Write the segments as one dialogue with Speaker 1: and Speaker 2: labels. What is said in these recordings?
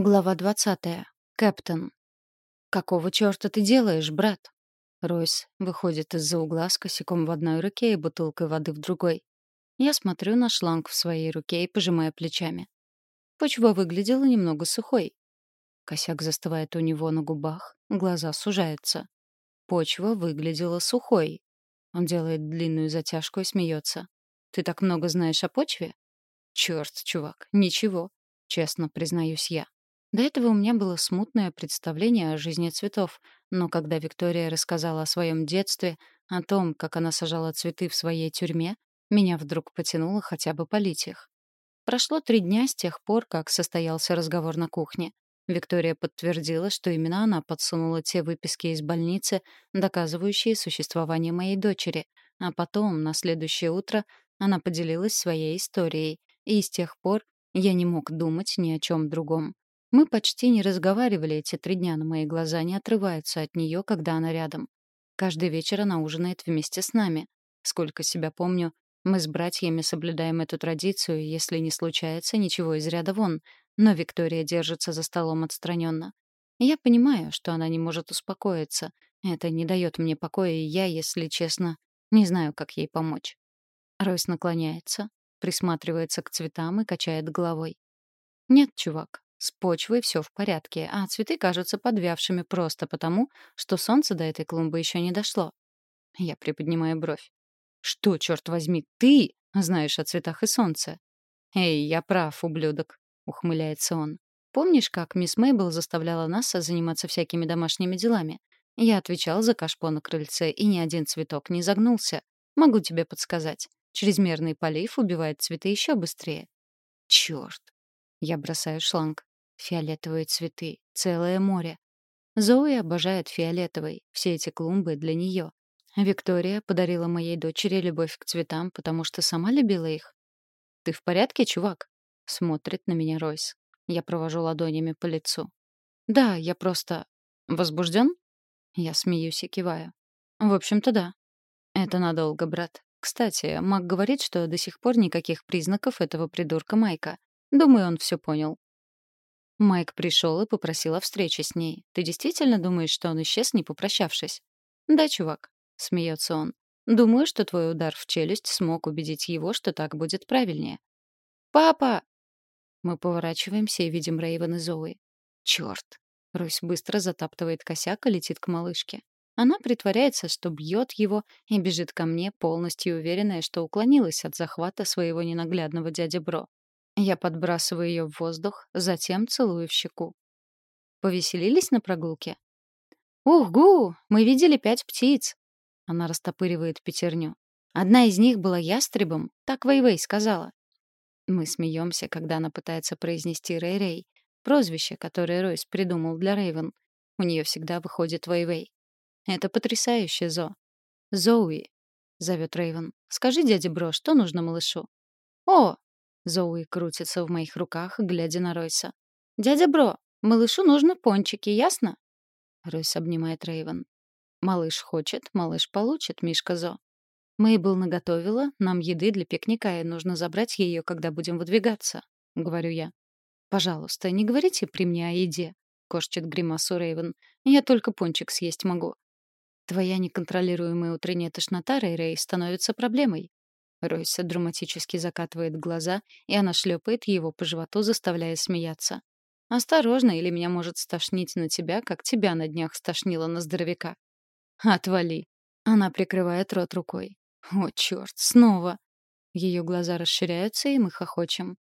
Speaker 1: Глава двадцатая. Кэптон. «Какого чёрта ты делаешь, брат?» Ройс выходит из-за угла с косяком в одной руке и бутылкой воды в другой. Я смотрю на шланг в своей руке и пожимаю плечами. Почва выглядела немного сухой. Косяк застывает у него на губах, глаза сужаются. Почва выглядела сухой. Он делает длинную затяжку и смеется. «Ты так много знаешь о почве?» «Чёрт, чувак, ничего», — честно признаюсь я. До этого у меня было смутное представление о жизни цветов, но когда Виктория рассказала о своем детстве, о том, как она сажала цветы в своей тюрьме, меня вдруг потянуло хотя бы полить их. Прошло три дня с тех пор, как состоялся разговор на кухне. Виктория подтвердила, что именно она подсунула те выписки из больницы, доказывающие существование моей дочери, а потом, на следующее утро, она поделилась своей историей, и с тех пор я не мог думать ни о чем другом. Мы почти не разговаривали эти три дня, но мои глаза не отрываются от нее, когда она рядом. Каждый вечер она ужинает вместе с нами. Сколько себя помню, мы с братьями соблюдаем эту традицию, если не случается ничего из ряда вон, но Виктория держится за столом отстраненно. Я понимаю, что она не может успокоиться. Это не дает мне покоя, и я, если честно, не знаю, как ей помочь. Ройс наклоняется, присматривается к цветам и качает головой. «Нет, чувак, с почвой все в порядке, а цветы кажутся подвявшими просто потому, что солнце до этой клумбы еще не дошло. Я приподнимаю бровь. «Что, черт возьми, ты знаешь о цветах и солнце?» «Эй, я прав, ублюдок», — ухмыляется он. «Помнишь, как мисс Мейбл заставляла нас заниматься всякими домашними делами? Я отвечал за кашпо на крыльце, и ни один цветок не загнулся. Могу тебе подсказать. Чрезмерный полив убивает цветы еще быстрее». «Черт!» Я бросаю шланг. Фиолетовые цветы. Целое море. Зои обожает фиолетовый. Все эти клумбы для нее. Виктория подарила моей дочери любовь к цветам, потому что сама любила их. «Ты в порядке, чувак?» — смотрит на меня Ройс. Я провожу ладонями по лицу. «Да, я просто... возбужден?» Я смеюсь и киваю. «В общем-то, да. Это надолго, брат. Кстати, Мак говорит, что до сих пор никаких признаков этого придурка Майка. Думаю, он все понял. Майк пришел и попросил о встрече с ней. Ты действительно думаешь, что он исчез, не попрощавшись? Да, чувак, смеется он. Думаю, что твой удар в челюсть смог убедить его, что так будет правильнее. Папа! Мы поворачиваемся и видим Рейвен и Зои. Черт! Ройс быстро затаптывает косяк и летит к малышке. Она притворяется, что бьет его, и бежит ко мне, полностью уверенная, что уклонилась от захвата своего ненаглядного дяди Бро. Я подбрасываю ее в воздух, затем целую в щеку. Повеселились на прогулке? «Ух-гу! Мы видели пять птиц!» Она растопыривает пятерню. Одна из них была ястребом, так Вэйвэй сказала. Мы смеемся, когда она пытается произнести Рэй-Рэй, прозвище, которое Ройс придумал для Рейвен. У нее всегда выходит Вэйвэй. Это потрясающе, Зо. «Зоуи», — зовет Рейвен. «Скажи дяде Бро, что нужно малышу?» «О, Зоуи крутится в моих руках, глядя на Ройса. «Дядя Бро, малышу нужны пончики, ясно?» Ройс обнимает Рейвен. «Малыш хочет, малыш получит, Мишка Зо». Мейбл наготовила нам еды для пикника, и нужно забрать ее, когда будем выдвигаться», — говорю я. «Пожалуйста, не говорите при мне о еде», — кошчет гримасу Рейвен. «Я только пончик съесть могу». «Твоя неконтролируемая утренняя тошнота, Рэй-Рэй, становится проблемой», Ройса драматически закатывает глаза, и она шлепает его по животу, заставляя смеяться. «Осторожно, или меня может стошнить на тебя, как тебя на днях стошнило на здоровяка». «Отвали!» Она прикрывает рот рукой. «О, черт, снова!» Ее глаза расширяются, и мы хохочем.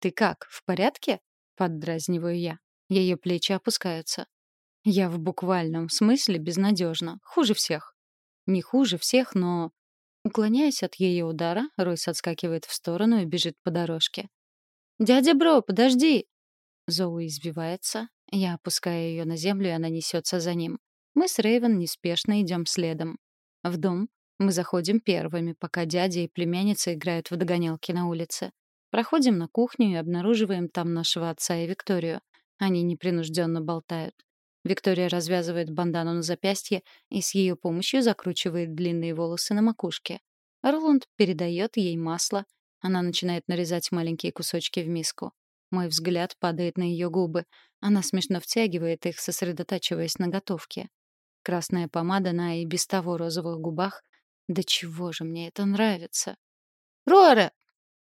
Speaker 1: «Ты как, в порядке?» — поддразниваю я. Ее плечи опускаются. Я в буквальном смысле безнадежна. Хуже всех. Не хуже всех, но Уклоняясь от ее удара, Ройс отскакивает в сторону и бежит по дорожке. «Дядя Бро, подожди!» Зоуи избивается. Я опускаю ее на землю, и она несется за ним. Мы с Рейвен неспешно идем следом. В дом мы заходим первыми, пока дядя и племянница играют в догонялки на улице. Проходим на кухню и обнаруживаем там нашего отца и Викторию. Они непринужденно болтают. Виктория развязывает бандану на запястье и с ее помощью закручивает длинные волосы на макушке. Роланд передает ей масло. Она начинает нарезать маленькие кусочки в миску. Мой взгляд падает на ее губы. Она смешно втягивает их, сосредотачиваясь на готовке. Красная помада на и без того розовых губах. Да чего же мне это нравится? «Рора!»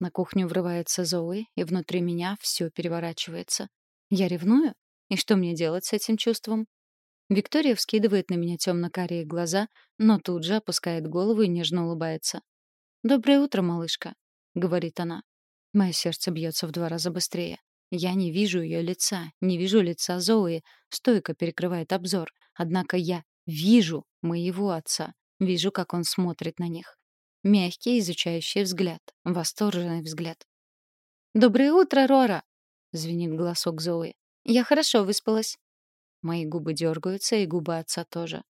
Speaker 1: На кухню врывается Зои, и внутри меня все переворачивается. Я ревную? И что мне делать с этим чувством? Виктория вскидывает на меня темно-карие глаза, но тут же опускает голову и нежно улыбается. «Доброе утро, малышка», — говорит она. Мое сердце бьется в два раза быстрее. Я не вижу ее лица, не вижу лица Зои, стойко перекрывает обзор. Однако я вижу моего отца, вижу, как он смотрит на них. Мягкий, изучающий взгляд, восторженный взгляд. «Доброе утро, Рора!» — звенит голосок Зои. «Я хорошо выспалась». Мои губы дергаются, и губы отца тоже.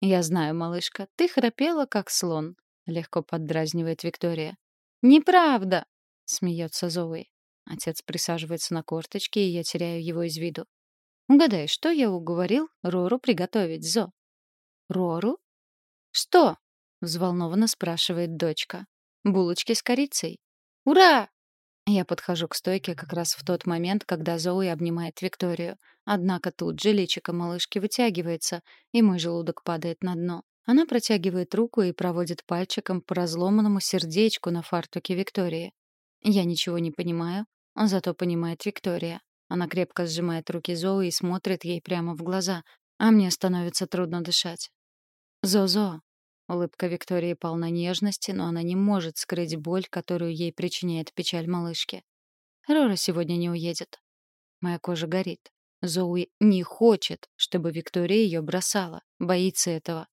Speaker 1: «Я знаю, малышка, ты храпела, как слон», — легко поддразнивает Виктория. «Неправда!» — смеется Зои. Отец присаживается на корточки, и я теряю его из виду. «Угадай, что я уговорил Рору приготовить, Зо?» «Рору?» «Что?» — взволнованно спрашивает дочка. «Булочки с корицей». «Ура!» Я подхожу к стойке как раз в тот момент, когда Зои обнимает Викторию. Однако тут же личико малышки вытягивается, и мой желудок падает на дно. Она протягивает руку и проводит пальчиком по разломанному сердечку на фартуке Виктории. Я ничего не понимаю, зато понимает Виктория. Она крепко сжимает руки Зои и смотрит ей прямо в глаза, а мне становится трудно дышать. «Зо-Зо!» Улыбка Виктории полна нежности, но она не может скрыть боль, которую ей причиняет печаль малышки. Рора сегодня не уедет. Моя кожа горит. Зоуи не хочет, чтобы Виктория ее бросала, боится этого.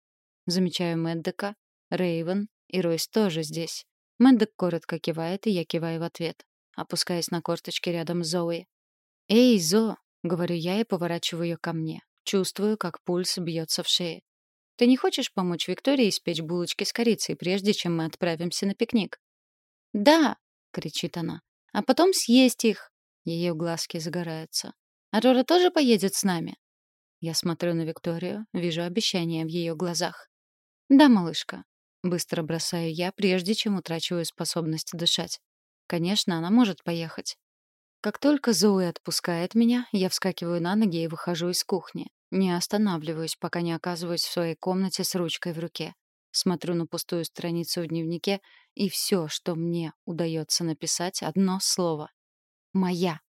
Speaker 1: Замечаю Мэддека, Рейвен и Ройс тоже здесь. Мэддек коротко кивает, и я киваю в ответ, опускаясь на корточки рядом с Зоуи. «Эй, Зо!» — говорю я и поворачиваю ее ко мне. Чувствую, как пульс бьется в шее. «Ты не хочешь помочь Виктории испечь булочки с корицей, прежде чем мы отправимся на пикник?» «Да!» — кричит она. «А потом съесть их!» Ее глазки загораются. «Арора тоже поедет с нами?» Я смотрю на Викторию, вижу обещание в ее глазах. «Да, малышка». Быстро бросаю я, прежде чем утрачиваю способность дышать. Конечно, она может поехать. Как только Зои отпускает меня, я вскакиваю на ноги и выхожу из кухни. Не останавливаюсь, пока не оказываюсь в своей комнате с ручкой в руке. Смотрю на пустую страницу в дневнике, и все, что мне удается написать, одно слово. «Моя».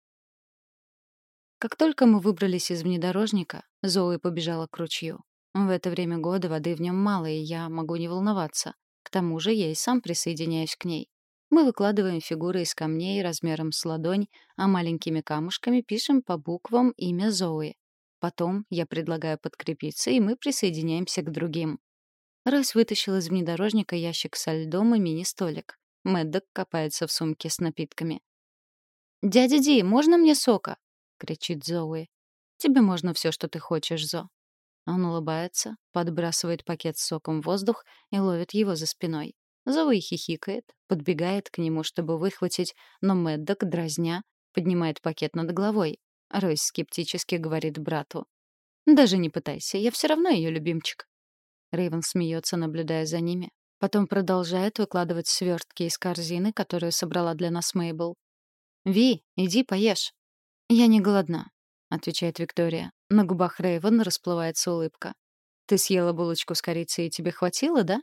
Speaker 1: Как только мы выбрались из внедорожника, Зои побежала к ручью. В это время года воды в нем мало, и я могу не волноваться. К тому же я и сам присоединяюсь к ней. Мы выкладываем фигуры из камней размером с ладонь, а маленькими камушками пишем по буквам имя Зои. Потом я предлагаю подкрепиться, и мы присоединяемся к другим. Ройс вытащил из внедорожника ящик со льдом и мини-столик. Мэддок копается в сумке с напитками. «Дядя Ди, можно мне сока?» — кричит Зоуи. «Тебе можно все, что ты хочешь, Зо», он улыбается, подбрасывает пакет с соком в воздух и ловит его за спиной. Зои хихикает, подбегает к нему, чтобы выхватить, но Мэддок, дразня, поднимает пакет над головой. Ройс скептически говорит брату. «Даже не пытайся, я все равно ее любимчик». Рейвен смеется, наблюдая за ними. Потом продолжает выкладывать свертки из корзины, которую собрала для нас Мейбл. «Ви, иди поешь». «Я не голодна», — отвечает Виктория. На губах Рэйвен расплывается улыбка. «Ты съела булочку с корицей и тебе хватило, да?»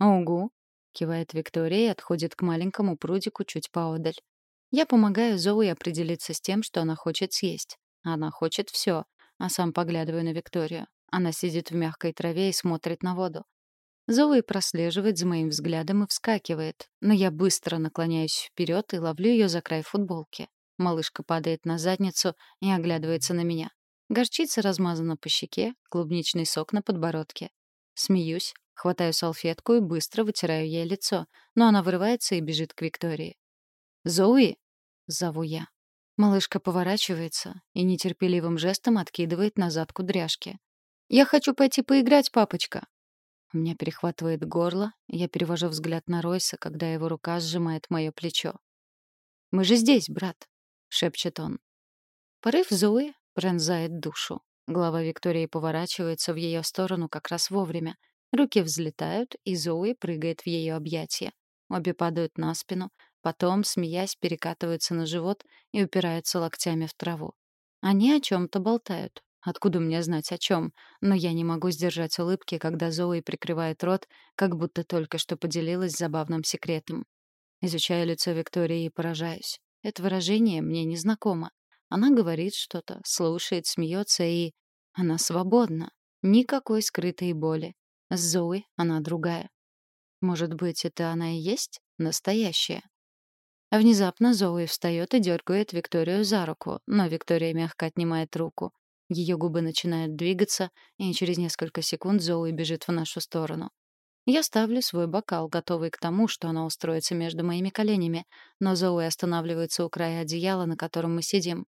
Speaker 1: «Угу», — кивает Виктория и отходит к маленькому прудику чуть поодаль. Я помогаю Зоуи определиться с тем, что она хочет съесть. Она хочет все, а сам поглядываю на Викторию. Она сидит в мягкой траве и смотрит на воду. Зоуи прослеживает за моим взглядом и вскакивает, но я быстро наклоняюсь вперед и ловлю ее за край футболки. Малышка падает на задницу и оглядывается на меня. Горчица размазана по щеке, клубничный сок на подбородке. Смеюсь, хватаю салфетку и быстро вытираю ей лицо, но она вырывается и бежит к Виктории. «Зоуи!» — зову я. Малышка поворачивается и нетерпеливым жестом откидывает назад кудряшки. «Я хочу пойти поиграть, папочка!» У меня перехватывает горло, я перевожу взгляд на Ройса, когда его рука сжимает мое плечо. «Мы же здесь, брат!» — шепчет он. Порыв Зои пронзает душу. Голова Виктории поворачивается в ее сторону как раз вовремя. Руки взлетают, и Зои прыгает в ее объятия. Обе падают на спину, Потом, смеясь, перекатываются на живот и упираются локтями в траву. Они о чем-то болтают. Откуда мне знать о чем? Но я не могу сдержать улыбки, когда Зои прикрывает рот, как будто только что поделилась забавным секретом. Изучаю лицо Виктории и поражаюсь. Это выражение мне незнакомо. Она говорит что-то, слушает, смеется и... Она свободна. Никакой скрытой боли. С Зои она другая. Может быть, это она и есть настоящая? Внезапно Зои встает и дергает Викторию за руку, но Виктория мягко отнимает руку. Ее губы начинают двигаться, и через несколько секунд Зоуи бежит в нашу сторону. Я ставлю свой бокал, готовый к тому, что она устроится между моими коленями, но Зоуи останавливается у края одеяла, на котором мы сидим.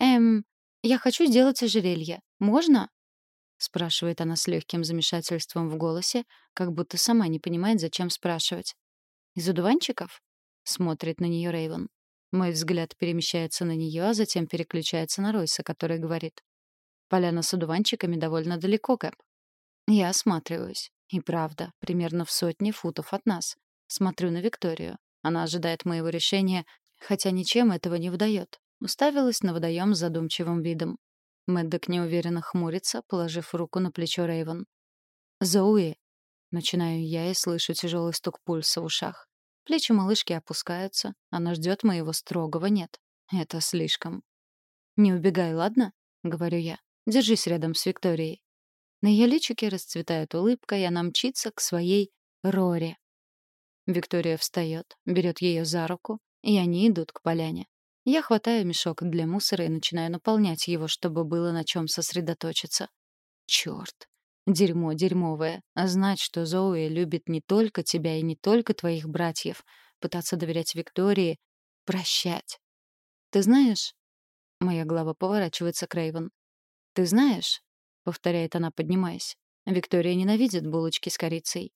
Speaker 1: «Эм, я хочу сделать ожерелье. Можно?» — спрашивает она с легким замешательством в голосе, как будто сама не понимает, зачем спрашивать. «Из одуванчиков?» — смотрит на нее Рейвен. Мой взгляд перемещается на нее, а затем переключается на Ройса, который говорит. Поляна с одуванчиками довольно далеко, Кэп. Я осматриваюсь. И правда, примерно в сотне футов от нас. Смотрю на Викторию. Она ожидает моего решения, хотя ничем этого не выдает. Уставилась на водоем с задумчивым видом. Мэддок неуверенно хмурится, положив руку на плечо Рейвен. «Зоуи!» Начинаю я и слышу тяжелый стук пульса в ушах. Плечи малышки опускаются. Она ждет моего строгого «нет». Это слишком. «Не убегай, ладно?» — говорю я. Держись рядом с Викторией». На ее личике расцветает улыбка, и она мчится к своей Роре. Виктория встает, берет ее за руку, и они идут к поляне. Я хватаю мешок для мусора и начинаю наполнять его, чтобы было на чем сосредоточиться. Черт, Дерьмо дерьмовое. А знать, что Зоуи любит не только тебя и не только твоих братьев. Пытаться доверять Виктории. Прощать. Ты знаешь... Моя голова поворачивается к Рейвен. «Ты знаешь», — повторяет она, поднимаясь, «Виктория ненавидит булочки с корицей».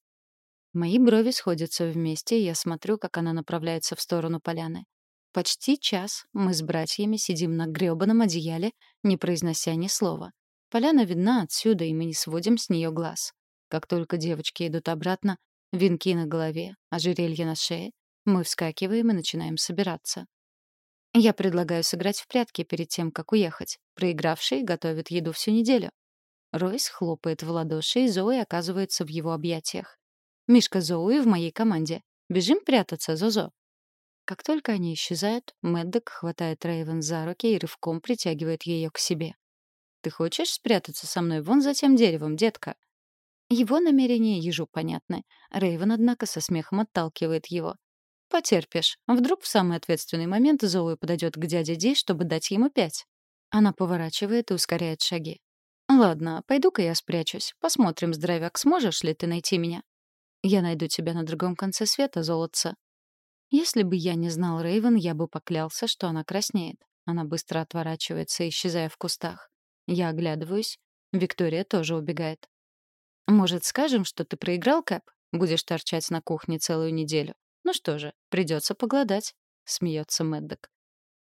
Speaker 1: Мои брови сходятся вместе, и я смотрю, как она направляется в сторону поляны. Почти час мы с братьями сидим на грёбаном одеяле, не произнося ни слова. Поляна видна отсюда, и мы не сводим с нее глаз. Как только девочки идут обратно, венки на голове, ожерелье на шее, мы вскакиваем и начинаем собираться. Я предлагаю сыграть в прятки перед тем, как уехать. Проигравший готовит еду всю неделю. Ройс хлопает в ладоши, и Зои оказывается в его объятиях. «Мишка Зоуи в моей команде. Бежим прятаться, Зозо». Как только они исчезают, Мэддок хватает Рейвен за руки и рывком притягивает ее к себе. «Ты хочешь спрятаться со мной вон за тем деревом, детка?» Его намерения ежу понятны. Рейвен, однако, со смехом отталкивает его. Потерпишь. Вдруг в самый ответственный момент Зоуи подойдет к дяде Ди, чтобы дать ему пять. Она поворачивает и ускоряет шаги. «Ладно, пойду-ка я спрячусь. Посмотрим, здоровяк, сможешь ли ты найти меня?» «Я найду тебя на другом конце света, золотца». Если бы я не знал Рейвен, я бы поклялся, что она краснеет. Она быстро отворачивается, исчезая в кустах. Я оглядываюсь. Виктория тоже убегает. «Может, скажем, что ты проиграл, Кэп? Будешь торчать на кухне целую неделю. Ну что же, придется погладать, смеется Мэддок.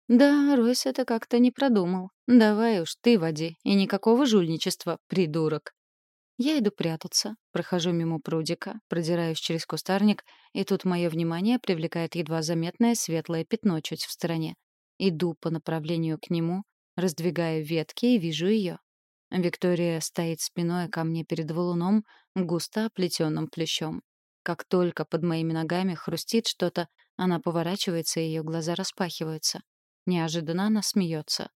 Speaker 1: Да, Ройс это как-то не продумал. Давай уж ты води, и никакого жульничества, придурок. Я иду прятаться, прохожу мимо прудика, продираюсь через кустарник, и тут мое внимание привлекает едва заметное светлое пятно чуть в стороне. Иду по направлению к нему, раздвигаю ветки и вижу ее. Виктория стоит спиной ко мне перед валуном, густо оплетенным плющом. Как только под моими ногами хрустит что-то, она поворачивается, и ее глаза распахиваются. Неожиданно она смеется.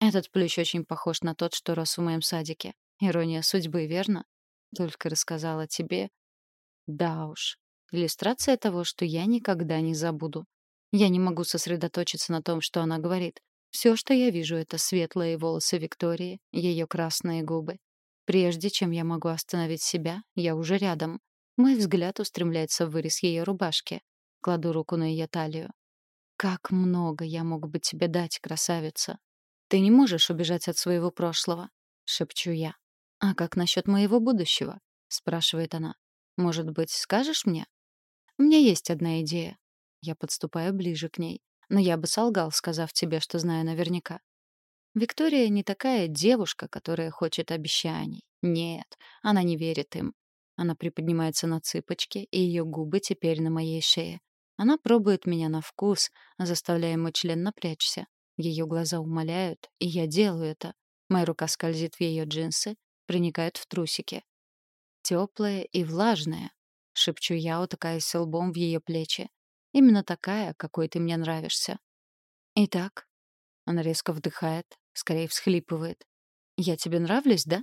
Speaker 1: Этот плющ очень похож на тот, что рос в моем садике. Ирония судьбы, верно? Только рассказала тебе. Да уж. Иллюстрация того, что я никогда не забуду. Я не могу сосредоточиться на том, что она говорит. Все, что я вижу, это светлые волосы Виктории, ее красные губы. Прежде чем я могу остановить себя, я уже рядом. Мой взгляд устремляется в вырез ее рубашки. Кладу руку на ее талию. «Как много я мог бы тебе дать, красавица! Ты не можешь убежать от своего прошлого», — шепчу я. «А как насчет моего будущего?» — спрашивает она. «Может быть, скажешь мне?» «У меня есть одна идея». Я подступаю ближе к ней. Но я бы солгал, сказав тебе, что знаю наверняка. Виктория не такая девушка, которая хочет обещаний. Нет, она не верит им. Она приподнимается на цыпочки, и ее губы теперь на моей шее. Она пробует меня на вкус, заставляя мой член напрячься. Ее глаза умоляют, и я делаю это. Моя рука скользит в ее джинсы, проникает в трусики. Теплая и влажная, шепчу я, утыкаясь лбом в ее плечи. Именно такая, какой ты мне нравишься. Итак, она резко вдыхает, скорее всхлипывает. Я тебе нравлюсь, да?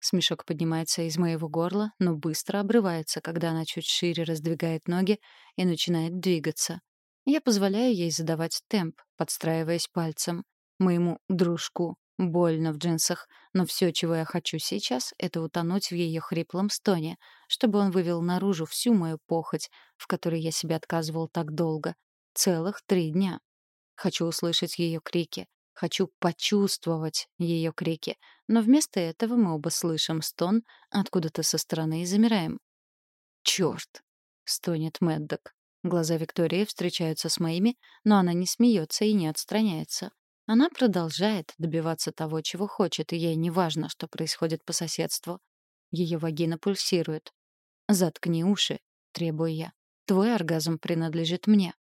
Speaker 1: Смешок поднимается из моего горла, но быстро обрывается, когда она чуть шире раздвигает ноги и начинает двигаться. Я позволяю ей задавать темп, подстраиваясь пальцем. Моему дружку больно в джинсах, но все, чего я хочу сейчас, это утонуть в ее хриплом стоне, чтобы он вывел наружу всю мою похоть, в которой я себе отказывал так долго. Целых три дня. Хочу услышать ее крики, Хочу почувствовать ее крики, но вместо этого мы оба слышим стон откуда-то со стороны и замираем. «Чёрт!» — стонет Мэддок. Глаза Виктории встречаются с моими, но она не смеется и не отстраняется. Она продолжает добиваться того, чего хочет, и ей не важно, что происходит по соседству. Ее вагина пульсирует. «Заткни уши», — требую я. «Твой оргазм принадлежит мне».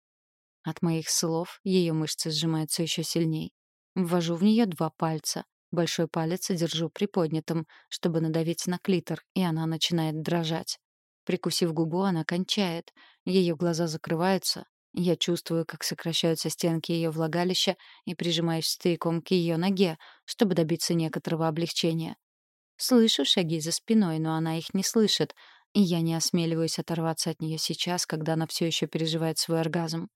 Speaker 1: От моих слов ее мышцы сжимаются еще сильней. Ввожу в нее два пальца. Большой палец держу приподнятым, чтобы надавить на клитор, и она начинает дрожать. Прикусив губу, она кончает. Ее глаза закрываются. Я чувствую, как сокращаются стенки ее влагалища и прижимаюсь стояком к ее ноге, чтобы добиться некоторого облегчения. Слышу шаги за спиной, но она их не слышит, и я не осмеливаюсь оторваться от нее сейчас, когда она все еще переживает свой оргазм.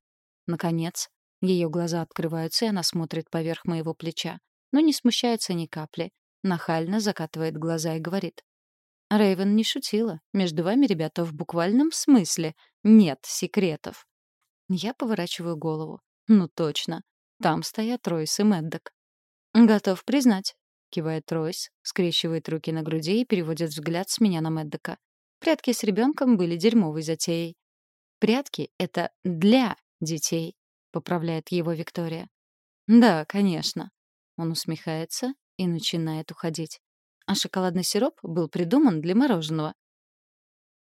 Speaker 1: Наконец, ее глаза открываются, и она смотрит поверх моего плеча, но не смущается ни капли. Нахально закатывает глаза и говорит. Рейвен не шутила. Между вами, ребята, в буквальном смысле нет секретов. Я поворачиваю голову. Ну точно. Там стоят Ройс и Мэддок. «Готов признать», — кивает Ройс, скрещивает руки на груди и переводит взгляд с меня на Мэддока. Прятки с ребенком были дерьмовой затеей. Прятки — это для детей поправляет его Виктория. Да, конечно. Он усмехается и начинает уходить. А шоколадный сироп был придуман для мороженого.